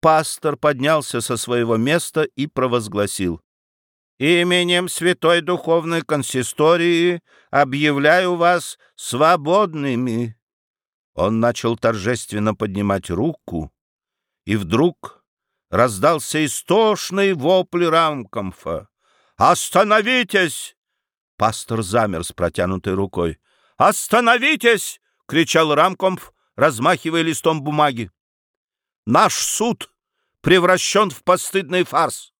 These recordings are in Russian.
пастор поднялся со своего места и провозгласил. «Именем Святой Духовной Консистории объявляю вас свободными». Он начал торжественно поднимать руку, и вдруг раздался истошный вопль Рамкомфа. «Остановитесь!» Пастор замер с протянутой рукой. «Остановитесь!» — кричал Рамкомф, размахивая листом бумаги. «Наш суд превращен в постыдный фарс.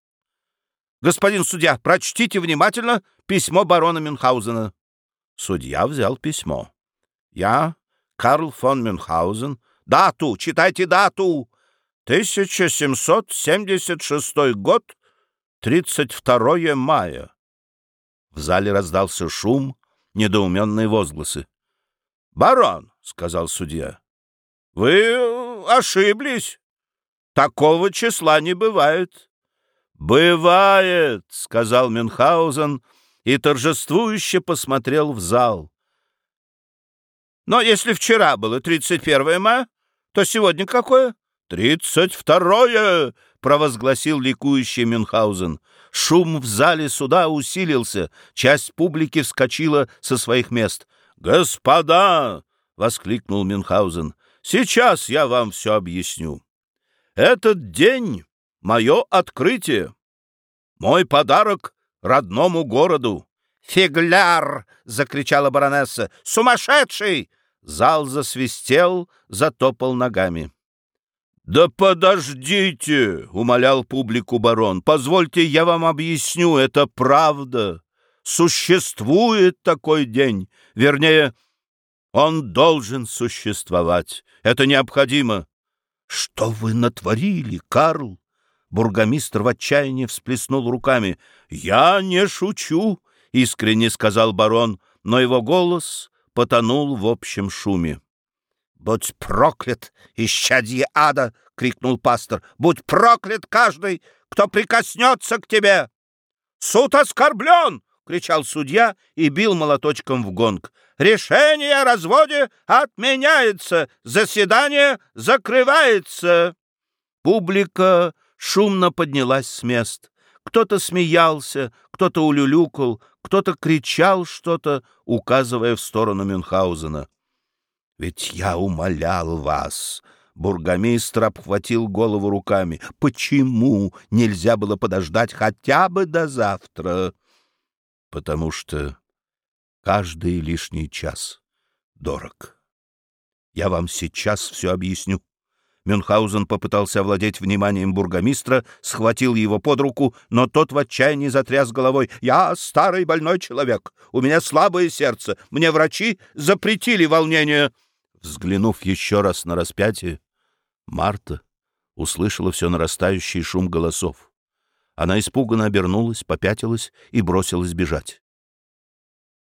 Господин судья, прочтите внимательно письмо барона Мюнхгаузена». Судья взял письмо. «Я, Карл фон Мюнхгаузен, дату, читайте дату, 1776 год, 32 мая». В зале раздался шум, недоуменные возгласы. «Барон», — сказал судья, — «вы ошиблись. Такого числа не бывает». «Бывает», — сказал Мюнхгаузен и торжествующе посмотрел в зал. «Но если вчера было 31 мая, то сегодня какое?» «Тридцать второе!» — провозгласил ликующий Мюнхгаузен. Шум в зале суда усилился, часть публики вскочила со своих мест. «Господа!» — воскликнул Мюнхгаузен. «Сейчас я вам все объясню. Этот день — мое открытие, мой подарок родному городу». «Фигляр!» — закричала баронесса. «Сумасшедший!» Зал засвистел, затопал ногами. «Да подождите!» — умолял публику барон. «Позвольте, я вам объясню, это правда. Существует такой день. Вернее, он должен существовать. Это необходимо». «Что вы натворили, Карл?» Бургомистр в отчаянии всплеснул руками. «Я не шучу», — искренне сказал барон, но его голос потонул в общем шуме. «Будь проклят, исчадье ада!» — крикнул пастор. «Будь проклят каждый, кто прикоснется к тебе!» «Суд оскорблен!» — кричал судья и бил молоточком в гонг. «Решение о разводе отменяется! Заседание закрывается!» Публика шумно поднялась с мест. Кто-то смеялся, кто-то улюлюкал, кто-то кричал что-то, указывая в сторону Мюнхгаузена. Ведь я умолял вас. Бургомистр обхватил голову руками. Почему нельзя было подождать хотя бы до завтра? Потому что каждый лишний час дорог. Я вам сейчас все объясню. Мюнхгаузен попытался овладеть вниманием бургомистра, схватил его под руку, но тот в отчаянии затряс головой. «Я старый больной человек, у меня слабое сердце, мне врачи запретили волнение». Взглянув еще раз на распятие, Марта услышала все нарастающий шум голосов. Она испуганно обернулась, попятилась и бросилась бежать.